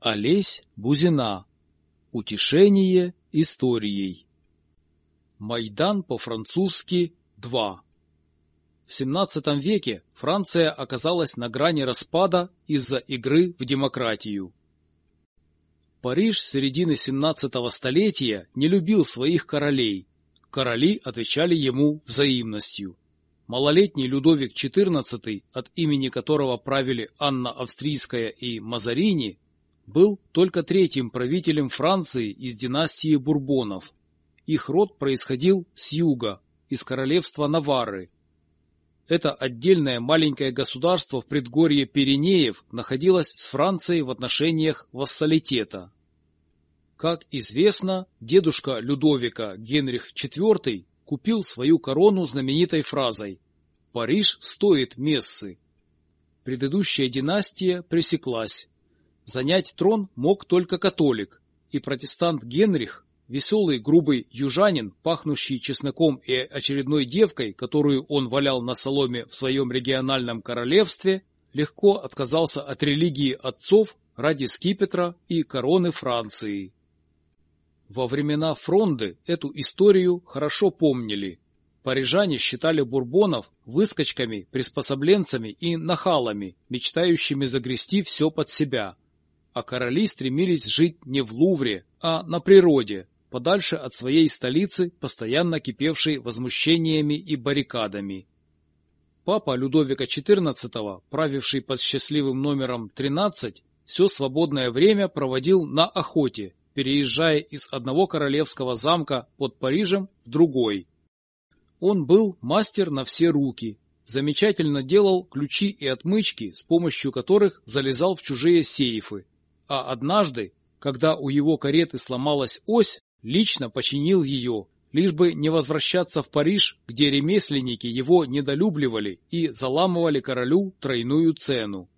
Олесь Бузина. Утешение историей. Майдан по-французски 2. В XVII веке Франция оказалась на грани распада из-за игры в демократию. Париж середины XVII столетия не любил своих королей. Короли отвечали ему взаимностью. Малолетний Людовик XIV, от имени которого правили Анна Австрийская и Мазарини, был только третьим правителем Франции из династии Бурбонов. Их род происходил с юга, из королевства Наварры. Это отдельное маленькое государство в предгорье Пиренеев находилось с Францией в отношениях вассалитета. Как известно, дедушка Людовика Генрих IV купил свою корону знаменитой фразой «Париж стоит мессы». Предыдущая династия пресеклась, Занять трон мог только католик, и протестант Генрих, веселый грубый южанин, пахнущий чесноком и очередной девкой, которую он валял на соломе в своем региональном королевстве, легко отказался от религии отцов ради скипетра и короны Франции. Во времена Фронды эту историю хорошо помнили. Парижане считали бурбонов выскочками, приспособленцами и нахалами, мечтающими загрести все под себя – а короли стремились жить не в Лувре, а на природе, подальше от своей столицы, постоянно кипевшей возмущениями и баррикадами. Папа Людовика XIV, правивший под счастливым номером 13, все свободное время проводил на охоте, переезжая из одного королевского замка под Парижем в другой. Он был мастер на все руки, замечательно делал ключи и отмычки, с помощью которых залезал в чужие сейфы, а однажды, когда у его кареты сломалась ось, лично починил ее, лишь бы не возвращаться в Париж, где ремесленники его недолюбливали и заламывали королю тройную цену.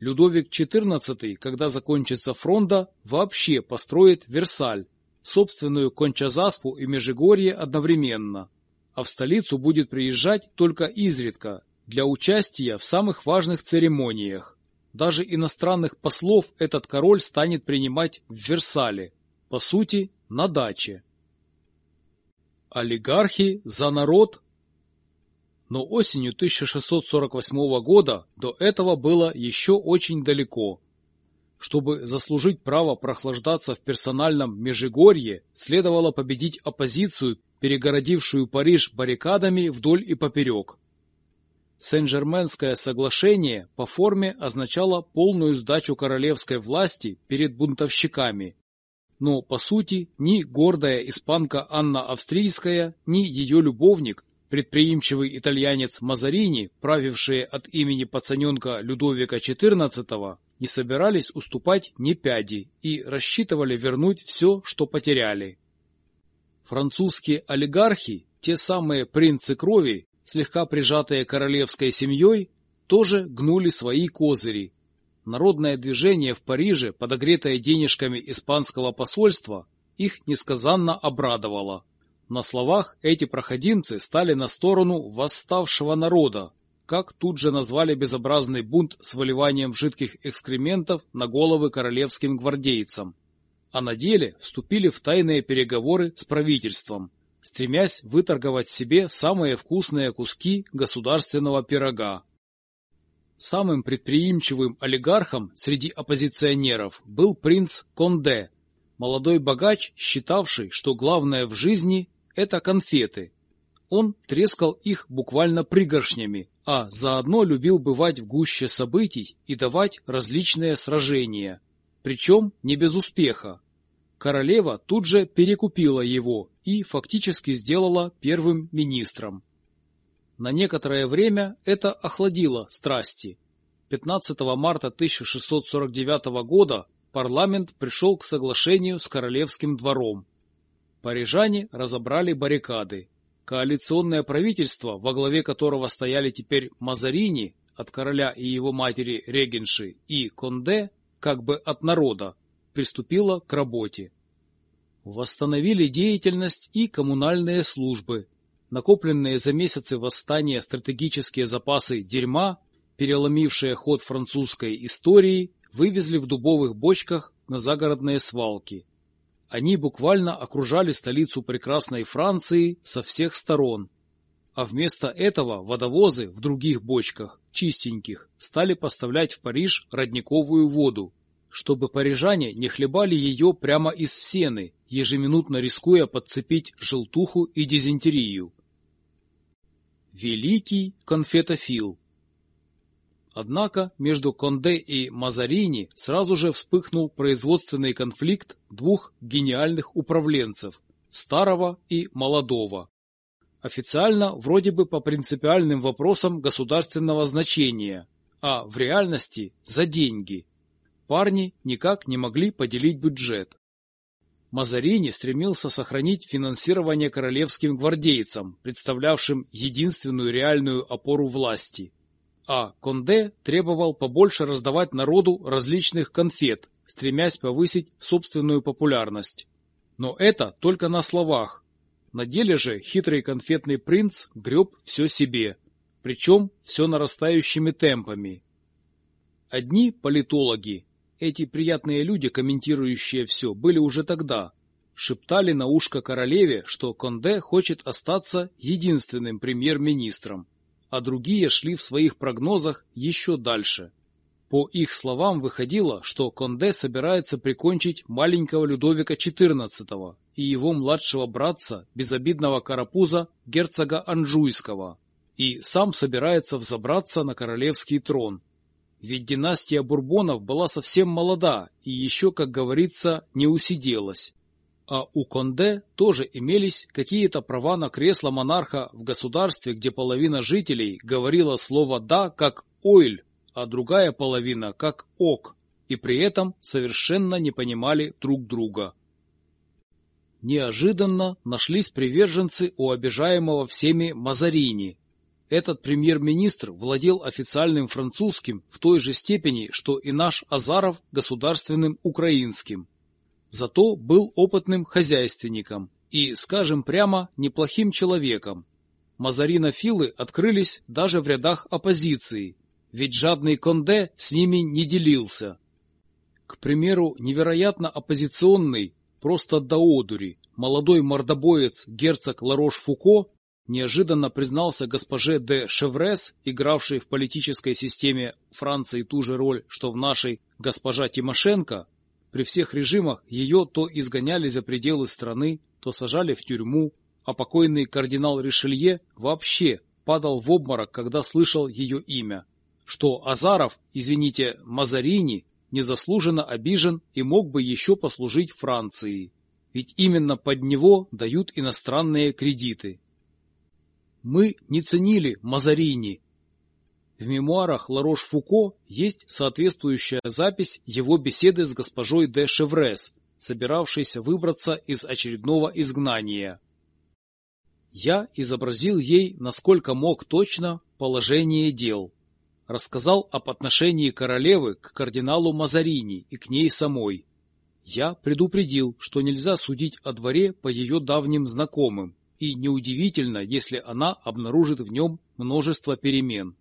Людовик XIV, когда закончится фронта, вообще построит Версаль, собственную Кончазаспу и Межигорье одновременно, а в столицу будет приезжать только изредка для участия в самых важных церемониях. Даже иностранных послов этот король станет принимать в Версале, по сути, на даче. Олигархи за народ? Но осенью 1648 года до этого было еще очень далеко. Чтобы заслужить право прохлаждаться в персональном Межигорье, следовало победить оппозицию, перегородившую Париж баррикадами вдоль и поперек. Сен-Жерменское соглашение по форме означало полную сдачу королевской власти перед бунтовщиками. Но, по сути, ни гордая испанка Анна Австрийская, ни ее любовник, предприимчивый итальянец Мазарини, правившие от имени пацаненка Людовика XIV, не собирались уступать ни пяди и рассчитывали вернуть все, что потеряли. Французские олигархи, те самые принцы крови, слегка прижатые королевской семьей, тоже гнули свои козыри. Народное движение в Париже, подогретое денежками испанского посольства, их несказанно обрадовало. На словах эти проходимцы стали на сторону восставшего народа, как тут же назвали безобразный бунт с выливанием жидких экскрементов на головы королевским гвардейцам. А на деле вступили в тайные переговоры с правительством, стремясь выторговать себе самые вкусные куски государственного пирога. Самым предприимчивым олигархом среди оппозиционеров был принц Конде, молодой богач, считавший, что главное в жизни – это конфеты. Он трескал их буквально пригоршнями, а заодно любил бывать в гуще событий и давать различные сражения. Причем не без успеха. Королева тут же перекупила его и фактически сделала первым министром. На некоторое время это охладило страсти. 15 марта 1649 года парламент пришел к соглашению с королевским двором. Парижане разобрали баррикады. Коалиционное правительство, во главе которого стояли теперь Мазарини от короля и его матери Регенши и Конде, как бы от народа, приступила к работе. Восстановили деятельность и коммунальные службы. Накопленные за месяцы восстания стратегические запасы дерьма, переломившие ход французской истории, вывезли в дубовых бочках на загородные свалки. Они буквально окружали столицу прекрасной Франции со всех сторон. А вместо этого водовозы в других бочках, чистеньких, стали поставлять в Париж родниковую воду, чтобы парижане не хлебали ее прямо из сены, ежеминутно рискуя подцепить желтуху и дизентерию. Великий конфетофил Однако между Конде и Мазарини сразу же вспыхнул производственный конфликт двух гениальных управленцев – старого и молодого. Официально вроде бы по принципиальным вопросам государственного значения, а в реальности – за деньги. Парни никак не могли поделить бюджет. Мазарини стремился сохранить финансирование королевским гвардейцам, представлявшим единственную реальную опору власти – а Конде требовал побольше раздавать народу различных конфет, стремясь повысить собственную популярность. Но это только на словах. На деле же хитрый конфетный принц греб все себе, причем все нарастающими темпами. Одни политологи, эти приятные люди, комментирующие все, были уже тогда, шептали на ушко королеве, что Конде хочет остаться единственным премьер-министром а другие шли в своих прогнозах еще дальше. По их словам выходило, что Конде собирается прикончить маленького Людовика XIV и его младшего братца, безобидного карапуза герцога Анжуйского, и сам собирается взобраться на королевский трон. Ведь династия Бурбонов была совсем молода и еще, как говорится, не усиделась а у Конде тоже имелись какие-то права на кресло монарха в государстве, где половина жителей говорила слово «да» как «ойль», а другая половина как «ок», и при этом совершенно не понимали друг друга. Неожиданно нашлись приверженцы у обижаемого всеми Мазарини. Этот премьер-министр владел официальным французским в той же степени, что и наш Азаров государственным украинским. Зато был опытным хозяйственником и, скажем прямо, неплохим человеком. Мазаринофилы открылись даже в рядах оппозиции, ведь жадный Конде с ними не делился. К примеру, невероятно оппозиционный, просто до одури, молодой мордобоец герцог Ларош-Фуко неожиданно признался госпоже де Шеврес, игравшей в политической системе Франции ту же роль, что в нашей госпожа Тимошенко, при всех режимах ее то изгоняли за пределы страны, то сажали в тюрьму, а покойный кардинал Ришелье вообще падал в обморок, когда слышал ее имя. Что Азаров, извините, Мазарини, незаслуженно обижен и мог бы еще послужить Франции. Ведь именно под него дают иностранные кредиты. Мы не ценили Мазарини, в мемуарах Ларош-Фуко есть соответствующая запись его беседы с госпожой де Шеврес, собиравшейся выбраться из очередного изгнания. Я изобразил ей, насколько мог точно, положение дел. Рассказал об отношении королевы к кардиналу Мазарини и к ней самой. Я предупредил, что нельзя судить о дворе по ее давним знакомым, и неудивительно, если она обнаружит в нем множество перемен.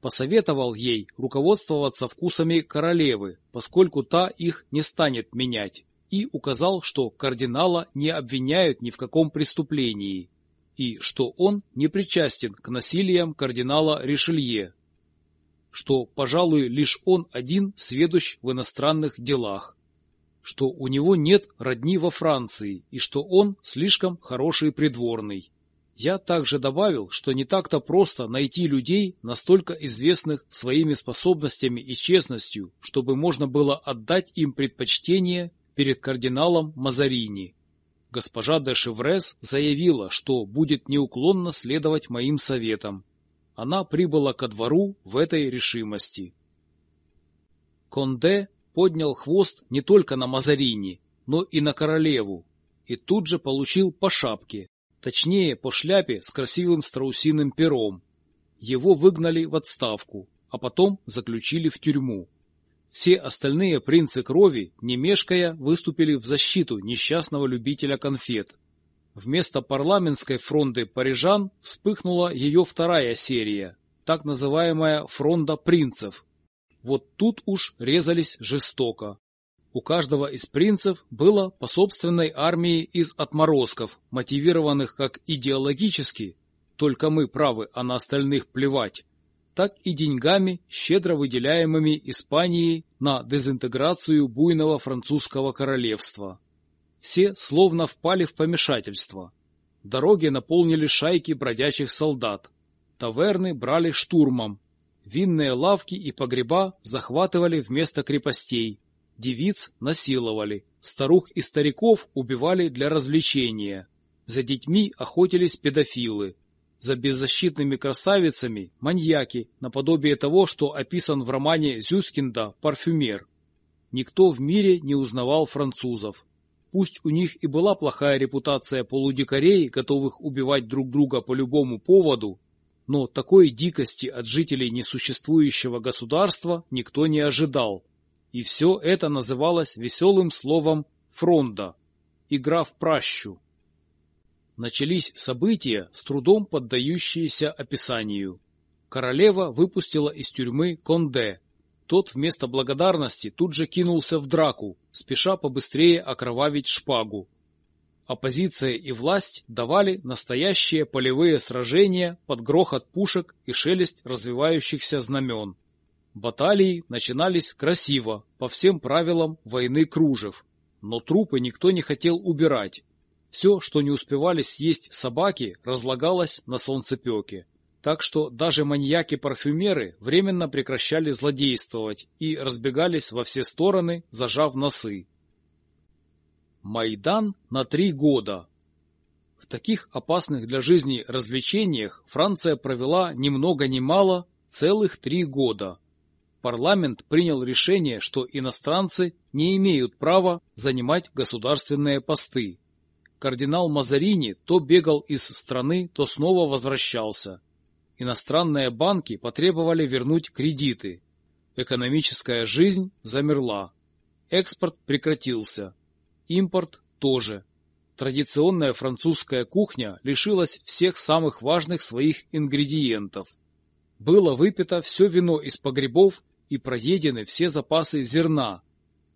Посоветовал ей руководствоваться вкусами королевы, поскольку та их не станет менять, и указал, что кардинала не обвиняют ни в каком преступлении, и что он не причастен к насилиям кардинала Ришелье, что, пожалуй, лишь он один сведущ в иностранных делах, что у него нет родни во Франции и что он слишком хороший придворный. Я также добавил, что не так-то просто найти людей, настолько известных своими способностями и честностью, чтобы можно было отдать им предпочтение перед кардиналом Мазарини. Госпожа де Шеврес заявила, что будет неуклонно следовать моим советам. Она прибыла ко двору в этой решимости. Конде поднял хвост не только на Мазарини, но и на королеву, и тут же получил по шапке, Точнее, по шляпе с красивым страусиным пером. Его выгнали в отставку, а потом заключили в тюрьму. Все остальные принцы крови, не мешкая, выступили в защиту несчастного любителя конфет. Вместо парламентской фронды парижан вспыхнула ее вторая серия, так называемая «Фронда принцев». Вот тут уж резались жестоко. У каждого из принцев было по собственной армии из отморозков, мотивированных как идеологически, только мы правы, а на остальных плевать, так и деньгами, щедро выделяемыми Испанией на дезинтеграцию буйного французского королевства. Все словно впали в помешательство. Дороги наполнили шайки бродячих солдат. Таверны брали штурмом. Винные лавки и погреба захватывали вместо крепостей. Девиц насиловали. Старух и стариков убивали для развлечения. За детьми охотились педофилы. За беззащитными красавицами – маньяки, наподобие того, что описан в романе Зюскинда «Парфюмер». Никто в мире не узнавал французов. Пусть у них и была плохая репутация полудикарей, готовых убивать друг друга по любому поводу, но такой дикости от жителей несуществующего государства никто не ожидал. И все это называлось веселым словом «фронда» – игра в пращу. Начались события, с трудом поддающиеся описанию. Королева выпустила из тюрьмы Конде, тот вместо благодарности тут же кинулся в драку, спеша побыстрее окровавить шпагу. Оппозиция и власть давали настоящие полевые сражения под грохот пушек и шелест развивающихся знамен. Баталии начинались красиво, по всем правилам войны кружев, но трупы никто не хотел убирать. Все, что не успевали съесть собаки, разлагалось на солнцепеке. Так что даже маньяки-парфюмеры временно прекращали злодействовать и разбегались во все стороны, зажав носы. Майдан на три года. В таких опасных для жизни развлечениях Франция провела ни много ни мало целых три года. Парламент принял решение, что иностранцы не имеют права занимать государственные посты. Кардинал Мазарини то бегал из страны, то снова возвращался иностранные банки потребовали вернуть кредиты. Экономическая жизнь замерла. Экспорт прекратился. Импорт тоже. Традиционная французская кухня лишилась всех самых важных своих ингредиентов. Было выпито все вино из погребов и проедены все запасы зерна.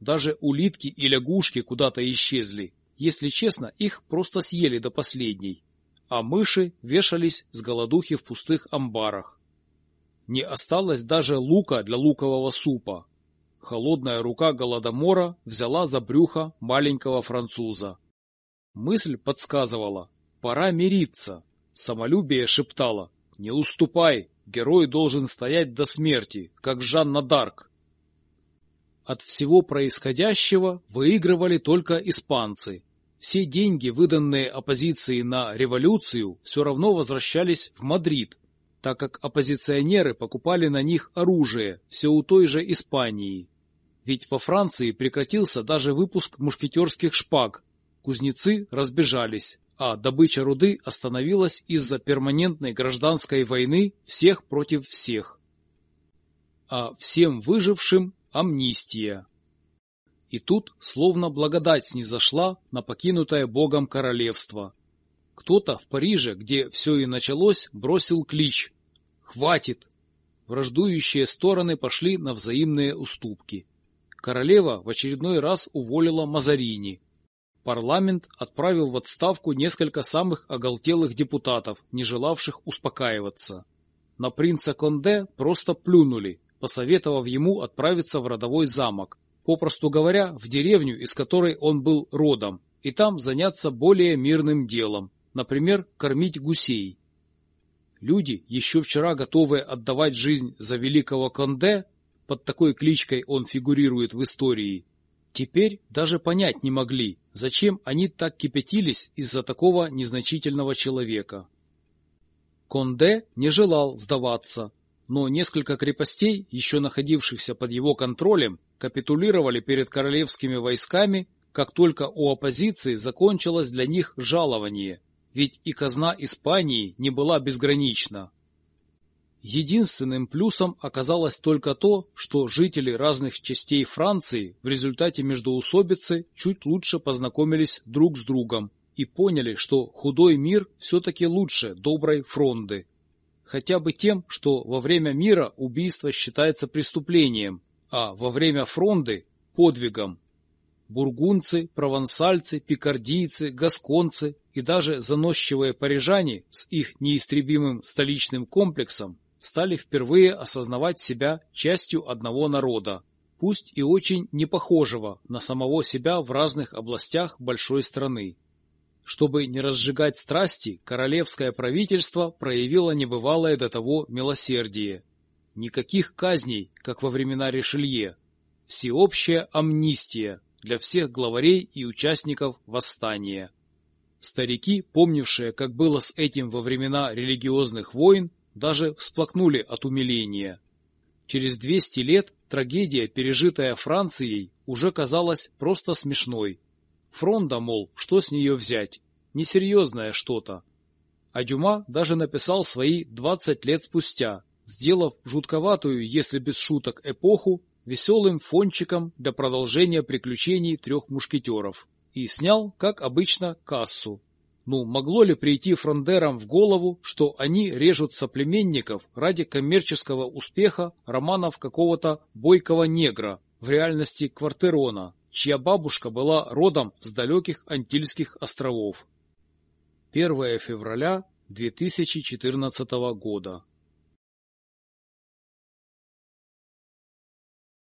Даже улитки и лягушки куда-то исчезли. Если честно, их просто съели до последней а мыши вешались с голодухи в пустых амбарах. Не осталось даже лука для лукового супа. Холодная рука Голодомора взяла за брюхо маленького француза. Мысль подсказывала, пора мириться. Самолюбие шептало, не уступай, герой должен стоять до смерти, как Жанна Дарк. От всего происходящего выигрывали только испанцы, все деньги, выданные оппозиции на революцию, все равно возвращались в Мадрид, так как оппозиционеры покупали на них оружие, все у той же Испании. Ведь во Франции прекратился даже выпуск мушкетерских шпаг, кузнецы разбежались, а добыча руды остановилась из-за перманентной гражданской войны всех против всех. А всем выжившим амнистия. И тут словно благодать снизошла на покинутое Богом королевство. Кто-то в Париже, где все и началось, бросил клич «Хватит!». Враждующие стороны пошли на взаимные уступки. Королева в очередной раз уволила Мазарини. Парламент отправил в отставку несколько самых оголтелых депутатов, не желавших успокаиваться. На принца Конде просто плюнули, посоветовав ему отправиться в родовой замок, попросту говоря, в деревню, из которой он был родом, и там заняться более мирным делом, например, кормить гусей. Люди, еще вчера готовые отдавать жизнь за великого Конде, под такой кличкой он фигурирует в истории, теперь даже понять не могли, зачем они так кипятились из-за такого незначительного человека. Конде не желал сдаваться, но несколько крепостей, еще находившихся под его контролем, капитулировали перед королевскими войсками, как только у оппозиции закончилось для них жалование, ведь и казна Испании не была безгранична. Единственным плюсом оказалось только то, что жители разных частей Франции в результате междоусобицы чуть лучше познакомились друг с другом и поняли, что худой мир все-таки лучше доброй фронды. хотя бы тем, что во время мира убийство считается преступлением, а во время фронды – подвигом. Бургунцы, провансальцы, пикардийцы, гасконцы и даже заносчивые парижане с их неистребимым столичным комплексом стали впервые осознавать себя частью одного народа, пусть и очень не похожего на самого себя в разных областях большой страны. Чтобы не разжигать страсти, королевское правительство проявило небывалое до того милосердие. Никаких казней, как во времена Ришелье. Всеобщая амнистия для всех главарей и участников восстания. Старики, помнившие, как было с этим во времена религиозных войн, даже всплакнули от умиления. Через 200 лет трагедия, пережитая Францией, уже казалась просто смешной. Фронда, мол, что с нее взять? Несерьезное что-то. А Дюма даже написал свои 20 лет спустя, сделав жутковатую, если без шуток, эпоху веселым фончиком для продолжения приключений трех мушкетеров. И снял, как обычно, кассу. Ну, могло ли прийти фрондерам в голову, что они режут соплеменников ради коммерческого успеха романов какого-то бойкого негра, в реальности Квартерона, чья бабушка была родом с далеких Антильских островов. 1 февраля 2014 года.